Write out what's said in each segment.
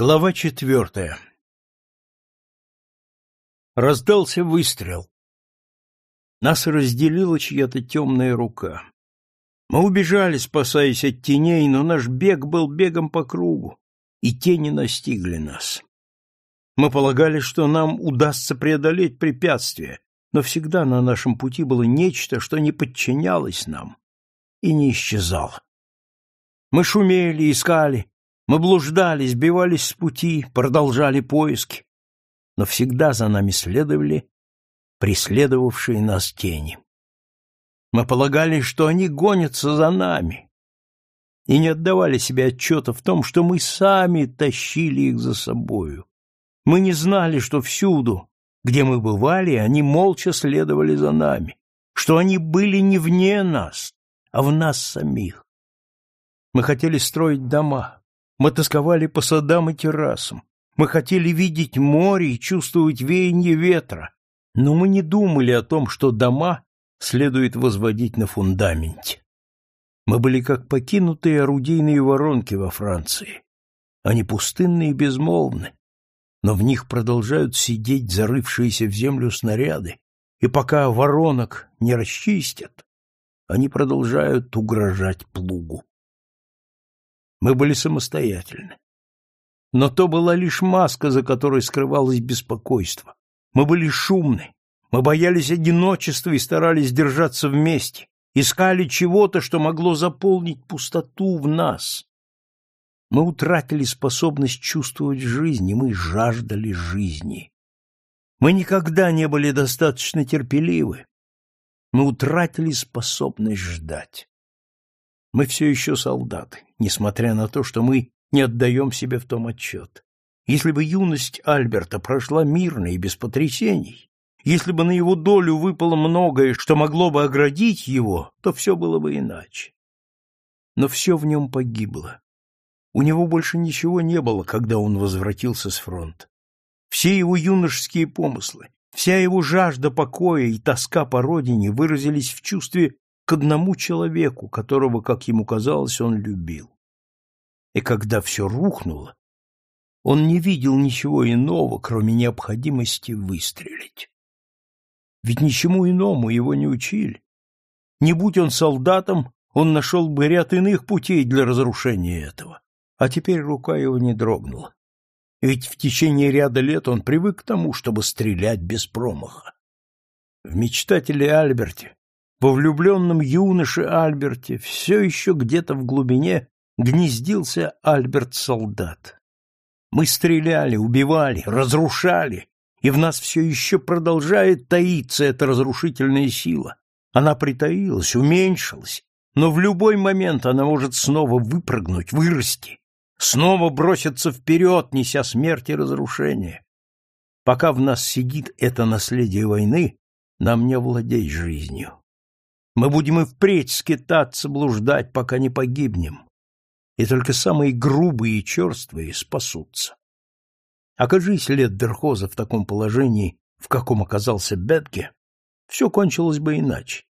Глава четвертая Раздался выстрел. Нас разделила чья-то темная рука. Мы убежали, спасаясь от теней, но наш бег был бегом по кругу, и тени настигли нас. Мы полагали, что нам удастся преодолеть препятствие, но всегда на нашем пути было нечто, что не подчинялось нам и не исчезало. Мы шумели, искали, мы блуждали, сбивались с пути, продолжали поиски, но всегда за нами следовали преследовавшие нас тени. Мы полагали, что они гонятся за нами, и не отдавали себе отчета в том, что мы сами тащили их за собою. Мы не знали, что всюду, где мы бывали, они молча следовали за нами, что они были не вне нас, а в нас самих. Мы хотели строить дома, мы тосковали по садам и террасам. Мы хотели видеть море и чувствовать веяние ветра. Но мы не думали о том, что дома следует возводить на фундаменте. Мы были как покинутые орудийные воронки во Франции. Они пустынны и безмолвны, но в них продолжают сидеть зарывшиеся в землю снаряды, и пока воронок не расчистят, они продолжают угрожать плугу. Мы были самостоятельны. Но то была лишь маска, за которой скрывалось беспокойство. Мы были шумны, мы боялись одиночества и старались держаться вместе, искали чего-то, что могло заполнить пустоту в нас. Мы утратили способность чувствовать жизнь, и мы жаждали жизни. Мы никогда не были достаточно терпеливы. Мы утратили способность ждать. Мы все еще солдаты, несмотря на то, что мы не отдаем себе в том отчет. Если бы юность Альберта прошла мирно и без потрясений, если бы на его долю выпало многое, что могло бы оградить его, то все было бы иначе. Но все в нем погибло. У него больше ничего не было, когда он возвратился с фронта. Все его юношеские помыслы, вся его жажда покоя и тоска по родине выразились в чувстве к одному человеку, которого, как ему казалось, он любил. И когда все рухнуло, он не видел ничего иного, кроме необходимости выстрелить. Ведь ничему иному его не учили. Не будь он солдатом, он нашел бы ряд иных путей для разрушения этого. А теперь рука его не дрогнула. Ведь в течение ряда лет он привык к тому, чтобы стрелять без промаха. В мечтателе Альберте во влюбленном юноше Альберте все еще где-то в глубине гнездился Альберт-солдат. Мы стреляли, убивали, разрушали, и в нас все еще продолжает таиться эта разрушительная сила. Она притаилась, уменьшилась, но в любой момент она может снова выпрыгнуть, вырасти, снова броситься вперед, неся смерть и разрушение. Пока в нас сидит это наследие войны, нам не владеть жизнью. Мы будем и впредь скитаться, блуждать, пока не погибнем. И только самые грубые и черствые спасутся. Окажись лет Дерхоза в таком положении, в каком оказался Бетке, все кончилось бы иначе.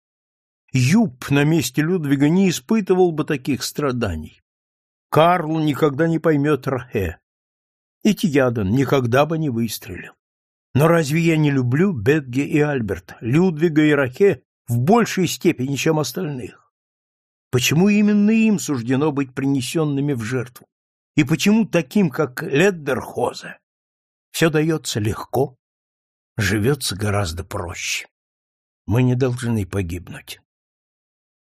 Юб на месте Людвига не испытывал бы таких страданий. Карл никогда не поймет Рахе. И Тиядан никогда бы не выстрелил. Но разве я не люблю Бетге и Альберта, Людвига и Рахе в большей степени, чем остальных? Почему именно им суждено быть принесенными в жертву? И почему таким, как Леддерхозе, все дается легко, живется гораздо проще? Мы не должны погибнуть.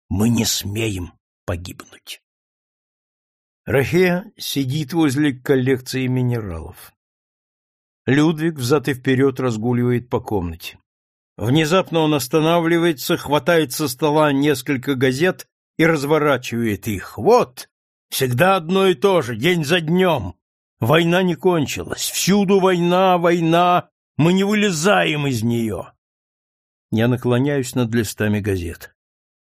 Мы не смеем погибнуть. Рахе сидит возле коллекции минералов. Людвиг взад и вперед разгуливает по комнате. Внезапно он останавливается, хватает со стола несколько газет и разворачивает их. Вот, всегда одно и то же, день за днем. Война не кончилась, всюду война, война, мы не вылезаем из нее. Я наклоняюсь над листами газет.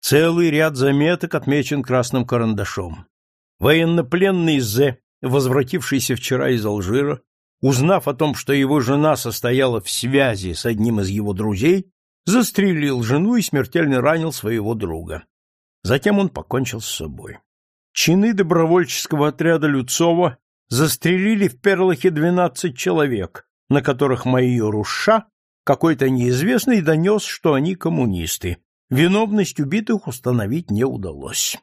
Целый ряд заметок отмечен красным карандашом. Военнопленный З, возвратившийся вчера из Алжира, узнав о том, что его жена состояла в связи с одним из его друзей, застрелил жену и смертельно ранил своего друга. Затем он покончил с собой. Чины добровольческого отряда Люцова застрелили в Перлахе двенадцать человек, на которых майор Уша, какой-то неизвестный, донес, что они коммунисты. Виновность убитых установить не удалось.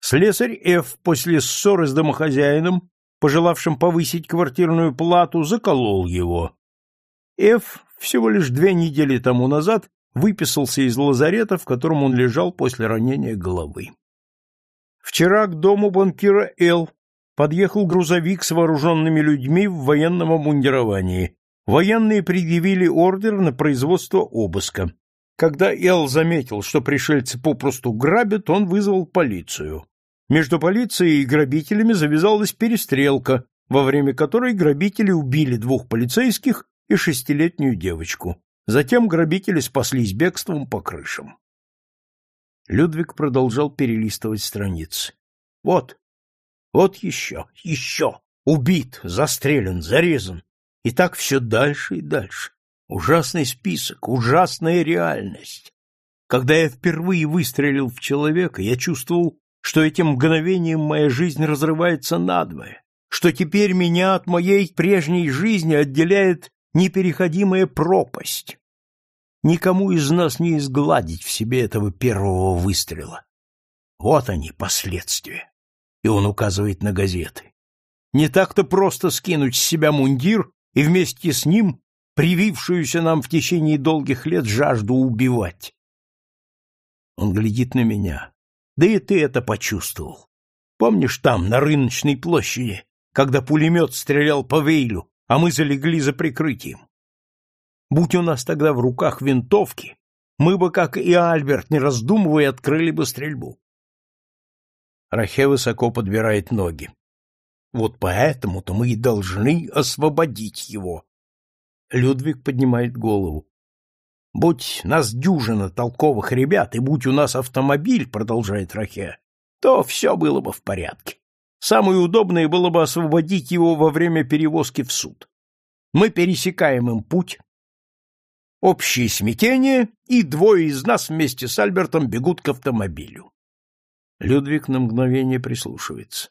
Слесарь Ф. после ссоры с домохозяином, пожелавшим повысить квартирную плату, заколол его. Ф. всего лишь две недели тому назад выписался из лазарета, в котором он лежал после ранения головы. Вчера к дому банкира Л. подъехал грузовик с вооруженными людьми в военном обмундировании. Военные предъявили ордер на производство обыска. Когда Эл заметил, что пришельцы попросту грабят, он вызвал полицию. Между полицией и грабителями завязалась перестрелка, во время которой грабители убили двух полицейских и шестилетнюю девочку. Затем грабители спаслись бегством по крышам. Людвиг продолжал перелистывать страницы. Вот, вот еще, еще, убит, застрелен, зарезан. И так все дальше и дальше. Ужасный список, ужасная реальность. Когда я впервые выстрелил в человека, я чувствовал, что этим мгновением моя жизнь разрывается надвое, что теперь меня от моей прежней жизни отделяет непереходимая пропасть. Никому из нас не изгладить в себе этого первого выстрела. Вот они, последствия. И он указывает на газеты. Не так-то просто скинуть с себя мундир и вместе с ним привившуюся нам в течение долгих лет жажду убивать. Он глядит на меня. Да и ты это почувствовал. Помнишь там, на рыночной площади, когда пулемет стрелял по Вейлю, а мы залегли за прикрытием? Будь у нас тогда в руках винтовки, мы бы, как и Альберт, не раздумывая, открыли бы стрельбу. Рахе высоко подбирает ноги. Вот поэтому-то мы и должны освободить его. Людвиг поднимает голову. Будь нас дюжина толковых ребят, и будь у нас автомобиль, продолжает Рахе, то все было бы в порядке. Самое удобное было бы освободить его во время перевозки в суд. Мы пересекаем им путь, Общее смятение, и двое из нас вместе с Альбертом бегут к автомобилю. Людвиг на мгновение прислушивается.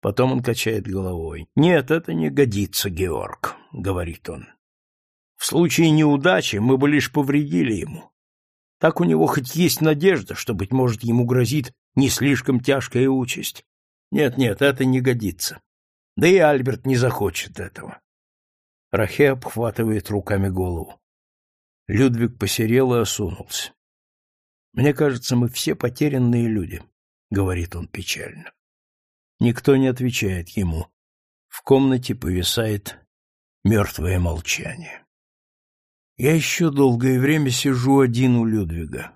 Потом он качает головой. «Нет, это не годится, Георг», — говорит он. «В случае неудачи мы бы лишь повредили ему. Так у него хоть есть надежда, что, быть может, ему грозит не слишком тяжкая участь. Нет-нет, это не годится. Да и Альберт не захочет этого». Рахе обхватывает руками голову. Людвиг посерел и осунулся. Мне кажется, мы все потерянные люди, говорит он печально. Никто не отвечает ему. В комнате повисает мертвое молчание. Я еще долгое время сижу один у Людвига.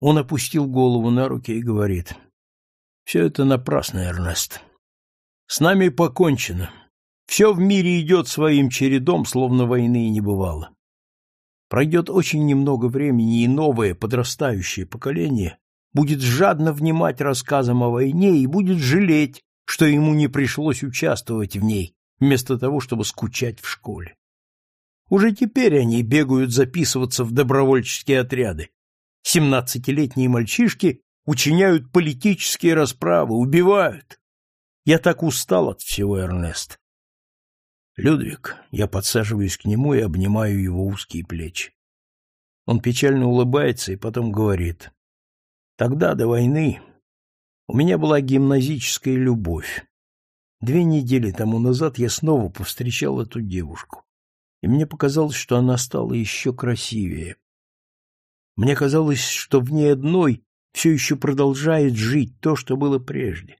Он опустил голову на руки и говорит: «Все это напрасно, Эрнест. С нами покончено. Все в мире идет своим чередом, словно войны и не бывало. Пройдет очень немного времени, и новое подрастающее поколение будет жадно внимать рассказам о войне и будет жалеть, что ему не пришлось участвовать в ней, вместо того, чтобы скучать в школе. Уже теперь они бегают записываться в добровольческие отряды. Семнадцатилетние мальчишки учиняют политические расправы, убивают. Я так устал от всего, Эрнест. Людвиг, я подсаживаюсь к нему и обнимаю его узкие плечи. Он печально улыбается и потом говорит. Тогда, до войны, у меня была гимназическая любовь. Две недели тому назад я снова повстречал эту девушку, и мне показалось, что она стала еще красивее. Мне казалось, что в ней одной все еще продолжает жить то, что было прежде.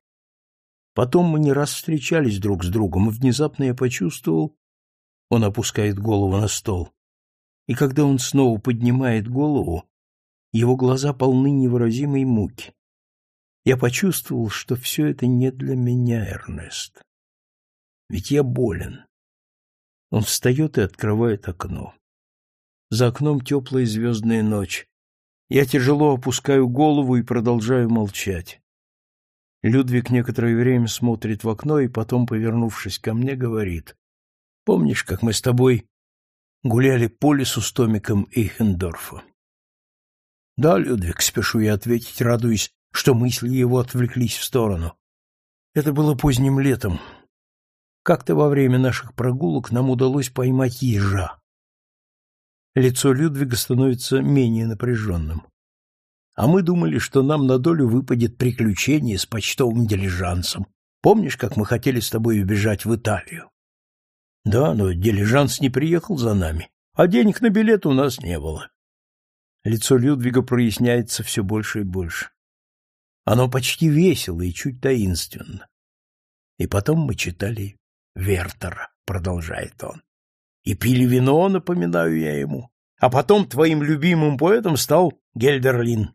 Потом мы не раз встречались друг с другом, и внезапно я почувствовал... Он опускает голову на стол. И когда он снова поднимает голову, его глаза полны невыразимой муки. Я почувствовал, что все это не для меня, Эрнест. Ведь я болен. Он встает и открывает окно. За окном теплая звездная ночь. Я тяжело опускаю голову и продолжаю молчать. Людвиг некоторое время смотрит в окно и потом, повернувшись ко мне, говорит. «Помнишь, как мы с тобой гуляли по лесу с Томиком Эйхендорфа?» «Да, Людвиг», — спешу я ответить, радуясь, что мысли его отвлеклись в сторону. Это было поздним летом. Как-то во время наших прогулок нам удалось поймать ежа. Лицо Людвига становится менее напряженным. А мы думали, что нам на долю выпадет приключение с почтовым дилижансом. Помнишь, как мы хотели с тобой убежать в Италию? Да, но дилижанс не приехал за нами, а денег на билет у нас не было. Лицо Людвига проясняется все больше и больше. Оно почти весело и чуть таинственно. И потом мы читали Вертера, продолжает он. И пили вино, напоминаю я ему. А потом твоим любимым поэтом стал Гельдерлин.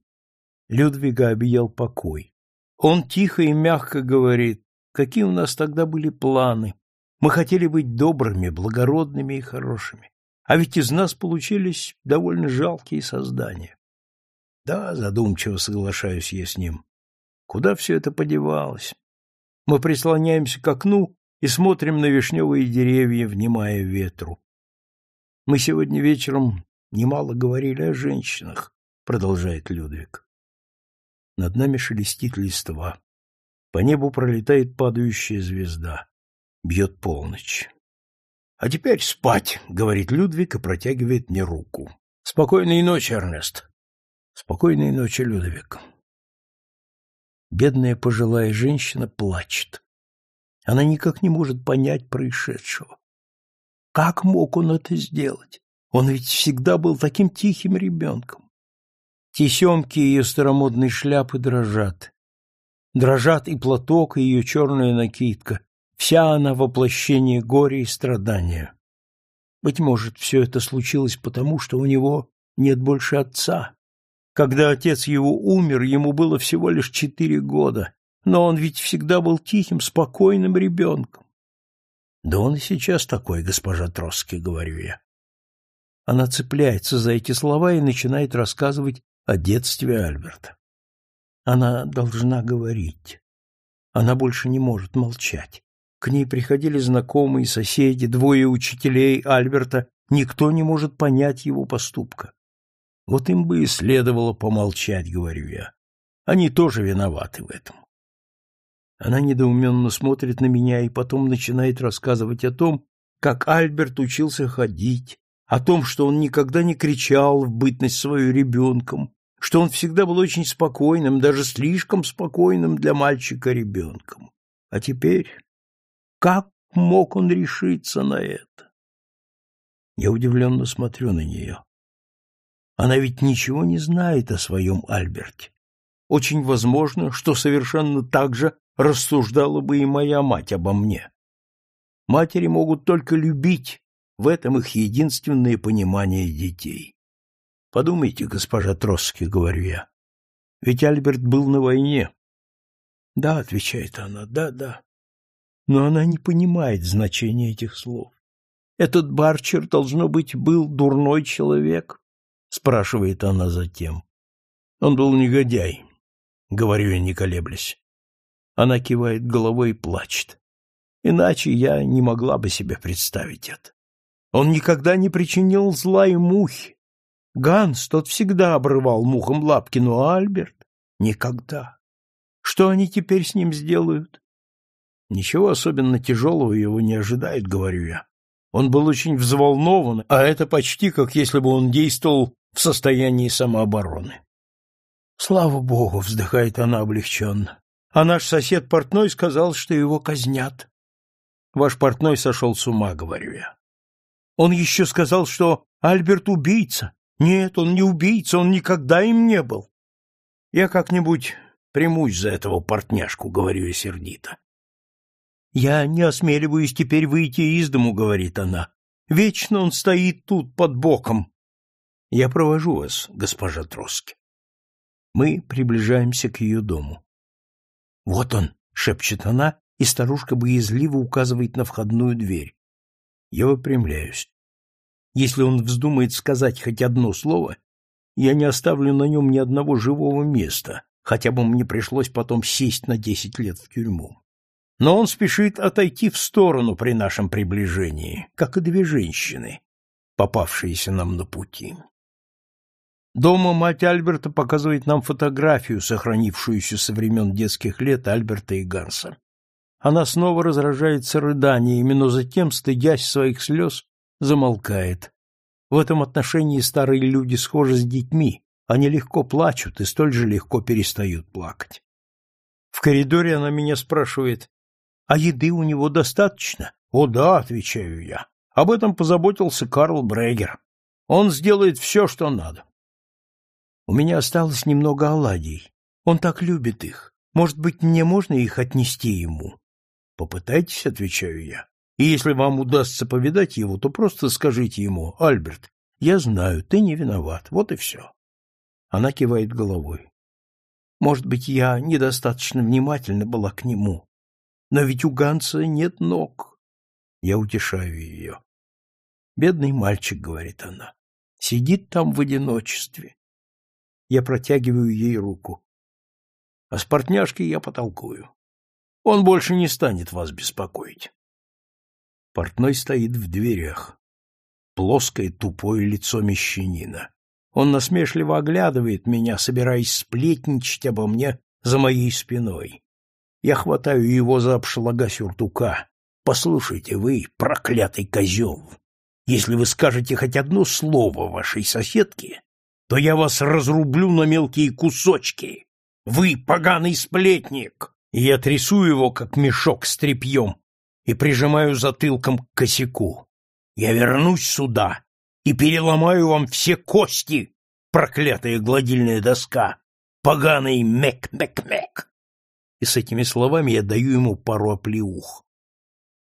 Людвига объял покой. Он тихо и мягко говорит, какие у нас тогда были планы. Мы хотели быть добрыми, благородными и хорошими. А ведь из нас получились довольно жалкие создания. Да, задумчиво соглашаюсь я с ним. Куда все это подевалось? Мы прислоняемся к окну и смотрим на вишневые деревья, внимая ветру. Мы сегодня вечером немало говорили о женщинах, продолжает Людвиг. Над нами шелестит листва. По небу пролетает падающая звезда. Бьет полночь. А теперь спать, говорит Людвиг и протягивает мне руку. Спокойной ночи, Эрнест. Спокойной ночи, Людвиг. Бедная пожилая женщина плачет. Она никак не может понять происшедшего. Как мог он это сделать? Он ведь всегда был таким тихим ребенком. Тесемки ее старомодной шляпы дрожат. Дрожат и платок, и ее черная накидка. Вся она воплощение горя и страдания. Быть может, все это случилось потому, что у него нет больше отца. Когда отец его умер, ему было всего лишь четыре года, но он ведь всегда был тихим, спокойным ребенком. Да он и сейчас такой, госпожа Троски, говорю я. Она цепляется за эти слова и начинает рассказывать о детстве Альберта. Она должна говорить. Она больше не может молчать. К ней приходили знакомые, соседи, двое учителей Альберта. Никто не может понять его поступка. Вот им бы и следовало помолчать, говорю я. Они тоже виноваты в этом. Она недоуменно смотрит на меня и потом начинает рассказывать о том, как Альберт учился ходить, о том, что он никогда не кричал в бытность свою ребенком, что он всегда был очень спокойным, даже слишком спокойным для мальчика ребенком. А теперь как мог он решиться на это? Я удивленно смотрю на нее. Она ведь ничего не знает о своем Альберте. Очень возможно, что совершенно так же рассуждала бы и моя мать обо мне. Матери могут только любить, в этом их единственное понимание детей. Подумайте, госпожа Троски, говорю я. Ведь Альберт был на войне. Да, отвечает она, да, да но она не понимает значения этих слов. Этот Барчер, должно быть, был дурной человек? спрашивает она затем. Он был негодяй, говорю я, не колеблясь. Она кивает головой и плачет. Иначе я не могла бы себе представить это. Он никогда не причинил зла и мухи. Ганс тот всегда обрывал мухам лапки, но Альберт — никогда. Что они теперь с ним сделают? Ничего особенно тяжелого его не ожидает, говорю я. Он был очень взволнован, а это почти как если бы он действовал в состоянии самообороны. Слава богу, вздыхает она облегченно. А наш сосед портной сказал, что его казнят. Ваш портной сошел с ума, говорю я. Он еще сказал, что Альберт убийца. Нет, он не убийца, он никогда им не был. Я как-нибудь примусь за этого портняшку, говорю я сердито. «Я не осмеливаюсь теперь выйти из дому», — говорит она. «Вечно он стоит тут под боком». «Я провожу вас, госпожа Троски». Мы приближаемся к ее дому. «Вот он», — шепчет она, и старушка боязливо указывает на входную дверь. Я выпрямляюсь. Если он вздумает сказать хоть одно слово, я не оставлю на нем ни одного живого места, хотя бы мне пришлось потом сесть на десять лет в тюрьму но он спешит отойти в сторону при нашем приближении, как и две женщины, попавшиеся нам на пути. Дома мать Альберта показывает нам фотографию, сохранившуюся со времен детских лет Альберта и Ганса. она снова разражается рыданиями, но затем, стыдясь своих слез, замолкает. В этом отношении старые люди схожи с детьми, они легко плачут и столь же легко перестают плакать. В коридоре она меня спрашивает, а еды у него достаточно? О да, отвечаю я. Об этом позаботился Карл Брегер. Он сделает все, что надо. У меня осталось немного оладий. Он так любит их. Может быть, мне можно их отнести ему? Попытайтесь, отвечаю я. И если вам удастся повидать его, то просто скажите ему, Альберт, я знаю, ты не виноват, вот и все. Она кивает головой. Может быть, я недостаточно внимательна была к нему. Но ведь у Ганса нет ног. Я утешаю ее. Бедный мальчик, говорит она, сидит там в одиночестве. Я протягиваю ей руку. А с портняшкой я потолкую. Он больше не станет вас беспокоить. Портной стоит в дверях. Плоское тупое лицо мещанина. Он насмешливо оглядывает меня, собираясь сплетничать обо мне за моей спиной. Я хватаю его за обшлага сюртука. Послушайте вы, проклятый козел, если вы скажете хоть одно слово вашей соседке, то я вас разрублю на мелкие кусочки. Вы поганый сплетник! И я трясу его, как мешок с тряпьем, и прижимаю затылком к косяку. Я вернусь сюда и переломаю вам все кости, проклятая гладильная доска, поганый мек-мек-мек. И с этими словами я даю ему пару оплеух.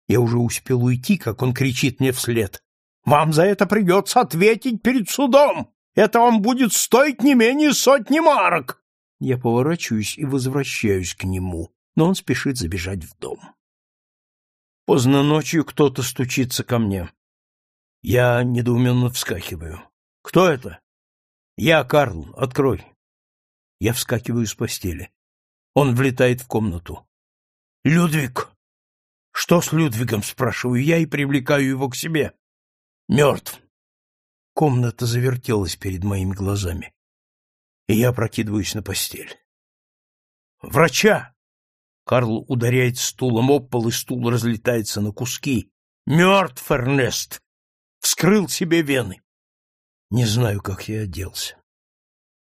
Я уже успел уйти, как он кричит мне вслед. «Вам за это придется ответить перед судом! Это вам будет стоить не менее сотни марок!» Я поворачиваюсь и возвращаюсь к нему, но он спешит забежать в дом. Поздно ночью кто-то стучится ко мне. Я недоуменно вскакиваю. «Кто это?» «Я, Карл, открой». Я вскакиваю с постели. Он влетает в комнату. «Людвиг!» «Что с Людвигом?» — спрашиваю я и привлекаю его к себе. «Мертв». Комната завертелась перед моими глазами, и я прокидываюсь на постель. «Врача!» Карл ударяет стулом об пол, и стул разлетается на куски. «Мертв, Эрнест! Вскрыл себе вены!» Не знаю, как я оделся.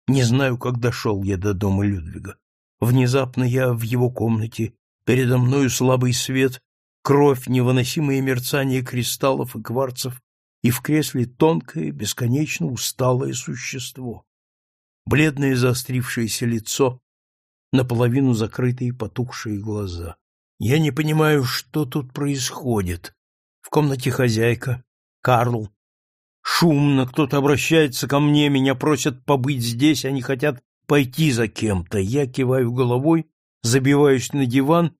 Не знаю, как дошел я до дома Людвига. Внезапно я в его комнате, передо мною слабый свет, кровь, невыносимое мерцание кристаллов и кварцев, и в кресле тонкое, бесконечно усталое существо. Бледное заострившееся лицо, наполовину закрытые потухшие глаза. Я не понимаю, что тут происходит. В комнате хозяйка, Карл, Шумно, кто-то обращается ко мне, меня просят побыть здесь, они хотят пойти за кем-то. Я киваю головой, забиваюсь на диван.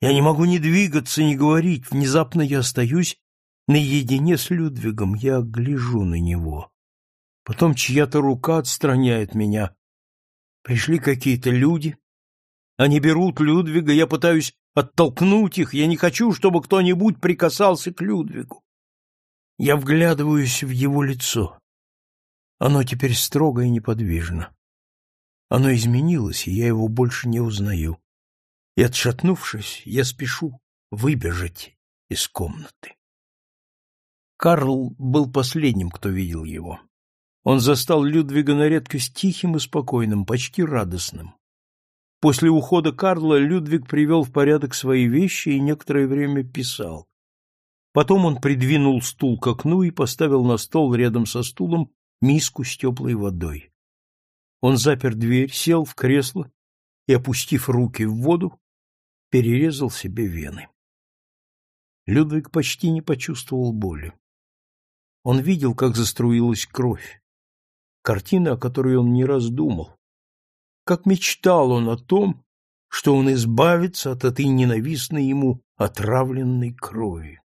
Я не могу ни двигаться, ни говорить. Внезапно я остаюсь наедине с Людвигом. Я гляжу на него. Потом чья-то рука отстраняет меня. Пришли какие-то люди. Они берут Людвига, я пытаюсь оттолкнуть их. Я не хочу, чтобы кто-нибудь прикасался к Людвигу. Я вглядываюсь в его лицо. Оно теперь строго и неподвижно. Оно изменилось, и я его больше не узнаю. И, отшатнувшись, я спешу выбежать из комнаты. Карл был последним, кто видел его. Он застал Людвига на редкость тихим и спокойным, почти радостным. После ухода Карла Людвиг привел в порядок свои вещи и некоторое время писал. Потом он придвинул стул к окну и поставил на стол рядом со стулом миску с теплой водой. Он запер дверь, сел в кресло и, опустив руки в воду, перерезал себе вены. Людвиг почти не почувствовал боли. Он видел, как заструилась кровь. Картина, о которой он не раз думал. Как мечтал он о том, что он избавится от этой ненавистной ему отравленной крови.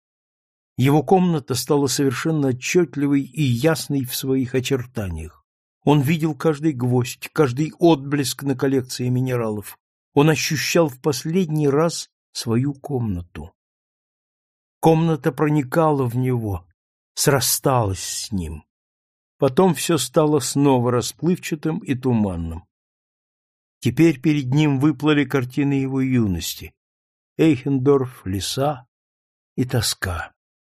Его комната стала совершенно отчетливой и ясной в своих очертаниях. Он видел каждый гвоздь, каждый отблеск на коллекции минералов. Он ощущал в последний раз свою комнату. Комната проникала в него, срасталась с ним. Потом все стало снова расплывчатым и туманным. Теперь перед ним выплыли картины его юности. Эйхендорф, леса и тоска.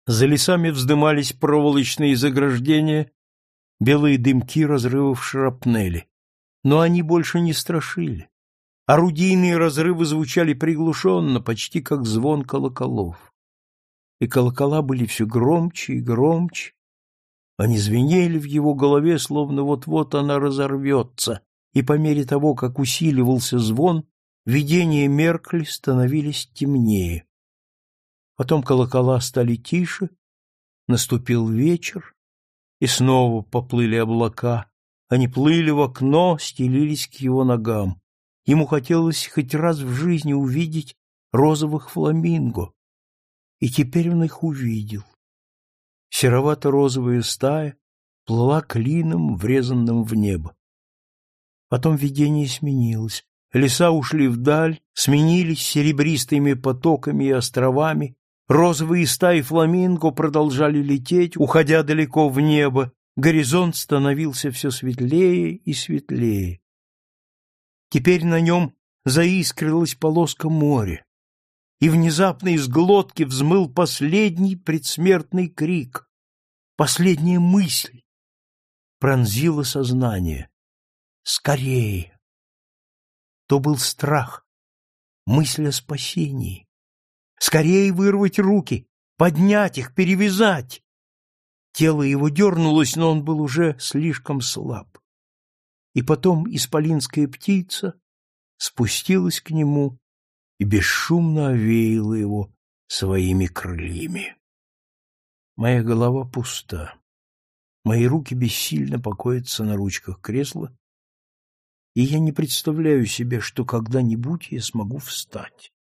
За лесами вздымались проволочные заграждения, белые дымки разрывов шрапнели. Но они больше не страшили. Орудийные разрывы звучали приглушенно, почти как звон колоколов. И колокола были все громче и громче. Они звенели в его голове, словно вот-вот она разорвется, и по мере того, как усиливался звон, видения меркли становились темнее. Потом колокола стали тише, наступил вечер, и снова поплыли облака. Они плыли в окно, стелились к его ногам. Ему хотелось хоть раз в жизни увидеть розовых фламинго, и теперь он их увидел. Серовато-розовая стая плыла клином, врезанным в небо. Потом видение сменилось. Леса ушли вдаль, сменились серебристыми потоками и островами, розовые стаи фламинго продолжали лететь, уходя далеко в небо, горизонт становился все светлее и светлее. Теперь на нем заискрилась полоска моря, и внезапно из глотки взмыл последний предсмертный крик, последняя мысль пронзила сознание. Скорее! То был страх, мысль о спасении. Скорее вырвать руки, поднять их, перевязать. Тело его дернулось, но он был уже слишком слаб. И потом исполинская птица спустилась к нему и бесшумно овеяла его своими крыльями. Моя голова пуста. Мои руки бессильно покоятся на ручках кресла, и я не представляю себе, что когда-нибудь я смогу встать.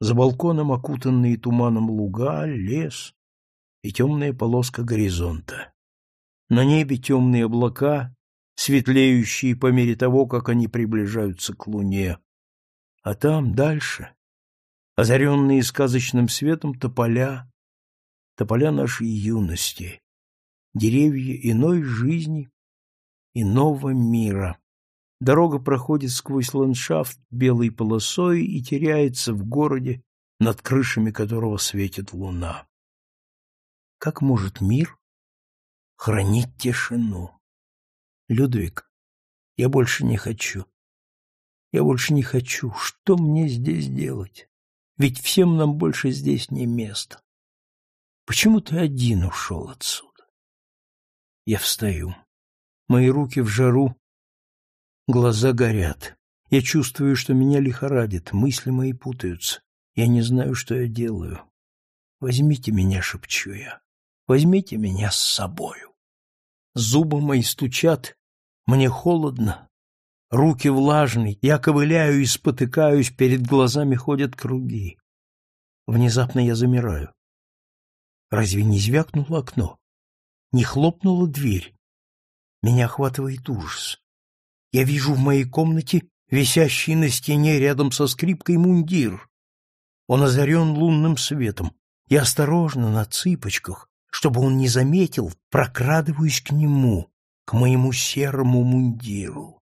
За балконом окутанные туманом луга, лес и темная полоска горизонта. На небе темные облака, светлеющие по мере того, как они приближаются к луне. А там, дальше, озаренные сказочным светом тополя, тополя нашей юности, деревья иной жизни, иного мира. Дорога проходит сквозь ландшафт белой полосой и теряется в городе, над крышами которого светит луна. Как может мир хранить тишину? Людвиг, я больше не хочу. Я больше не хочу. Что мне здесь делать? Ведь всем нам больше здесь не место. Почему ты один ушел отсюда? Я встаю. Мои руки в жару Глаза горят. Я чувствую, что меня лихорадит, мысли мои путаются. Я не знаю, что я делаю. Возьмите меня, шепчу я. Возьмите меня с собою. Зубы мои стучат, мне холодно, руки влажные, я ковыляю и спотыкаюсь, перед глазами ходят круги. Внезапно я замираю. Разве не звякнуло окно? Не хлопнула дверь? Меня охватывает ужас. Я вижу в моей комнате висящий на стене рядом со скрипкой мундир. Он озарен лунным светом. Я осторожно на цыпочках, чтобы он не заметил, прокрадываюсь к нему, к моему серому мундиру.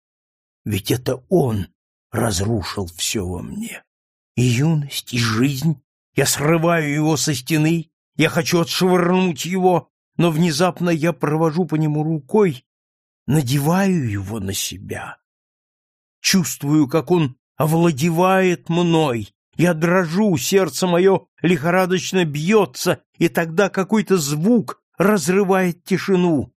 Ведь это он разрушил все во мне. И юность, и жизнь. Я срываю его со стены, я хочу отшвырнуть его, но внезапно я провожу по нему рукой надеваю его на себя. Чувствую, как он овладевает мной. Я дрожу, сердце мое лихорадочно бьется, и тогда какой-то звук разрывает тишину.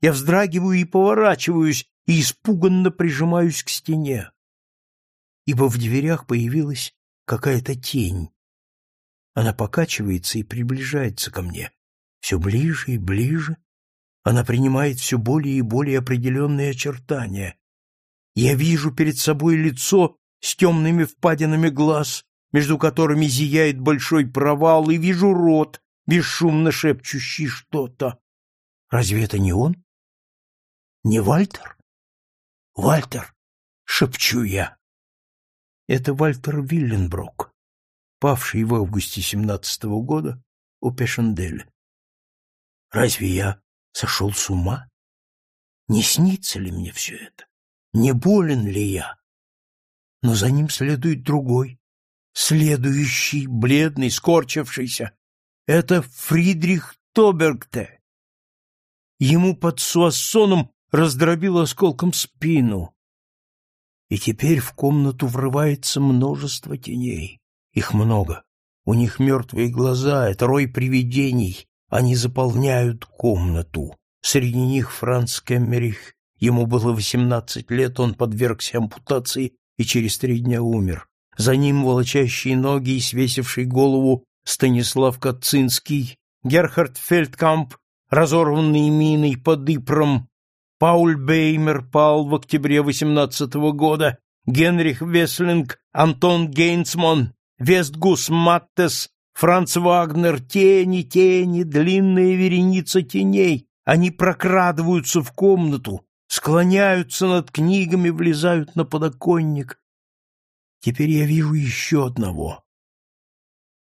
Я вздрагиваю и поворачиваюсь, и испуганно прижимаюсь к стене. Ибо в дверях появилась какая-то тень. Она покачивается и приближается ко мне. Все ближе и ближе, она принимает все более и более определенные очертания. Я вижу перед собой лицо с темными впадинами глаз, между которыми зияет большой провал, и вижу рот, бесшумно шепчущий что-то. Разве это не он? Не Вальтер? Вальтер, шепчу я. Это Вальтер Вилленброк, павший в августе семнадцатого года у Пешенделя. Разве я Сошел с ума? Не снится ли мне все это? Не болен ли я? Но за ним следует другой, Следующий, бледный, скорчившийся, это Фридрих Тобергте. Ему под суассоном раздробил осколком спину. И теперь в комнату врывается множество теней. Их много. У них мертвые глаза, это рой привидений. Они заполняют комнату. Среди них Франц Кеммерих. Ему было восемнадцать лет, он подвергся ампутации и через три дня умер. За ним волочащие ноги и свесивший голову Станислав Кацинский, Герхард Фельдкамп, разорванный миной под Ипром, Пауль Беймер пал в октябре 18 -го года, Генрих Веслинг, Антон Гейнсман, Вестгус Маттес, Франц Вагнер, тени, тени, длинная вереница теней. Они прокрадываются в комнату, склоняются над книгами, влезают на подоконник. Теперь я вижу еще одного.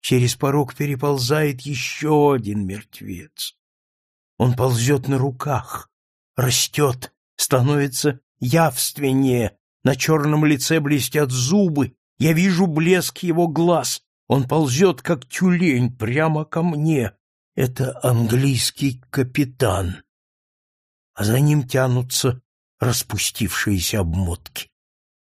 Через порог переползает еще один мертвец. Он ползет на руках, растет, становится явственнее, на черном лице блестят зубы, я вижу блеск его глаз, он ползет, как тюлень, прямо ко мне. Это английский капитан. А за ним тянутся распустившиеся обмотки.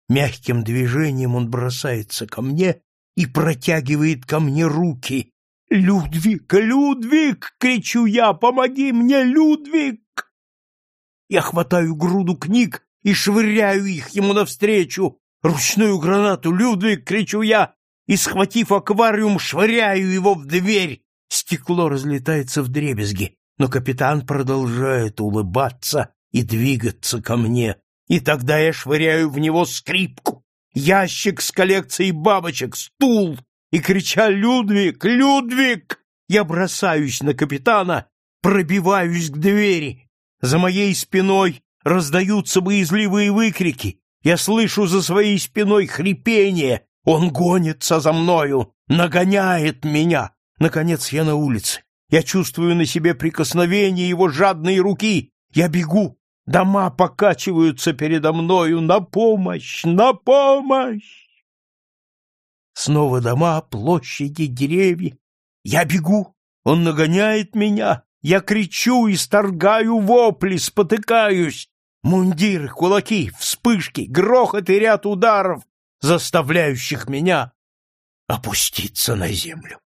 Мягким движением он бросается ко мне и протягивает ко мне руки. «Людвиг! Людвиг!» — кричу я. «Помоги мне, Людвиг!» Я хватаю груду книг и швыряю их ему навстречу. «Ручную гранату, Людвиг!» — кричу я, и, схватив аквариум, швыряю его в дверь. Стекло разлетается в дребезги, но капитан продолжает улыбаться и двигаться ко мне. И тогда я швыряю в него скрипку, ящик с коллекцией бабочек, стул, и, крича «Людвиг! Людвиг!», я бросаюсь на капитана, пробиваюсь к двери. За моей спиной раздаются боязливые выкрики. Я слышу за своей спиной хрипение. Он гонится за мною, нагоняет меня. Наконец я на улице. Я чувствую на себе прикосновение его жадной руки. Я бегу. Дома покачиваются передо мною. На помощь! На помощь! Снова дома, площади, деревья. Я бегу. Он нагоняет меня. Я кричу, и сторгаю вопли, спотыкаюсь. Мундиры, кулаки, вспышки, грохот и ряд ударов, заставляющих меня опуститься на землю.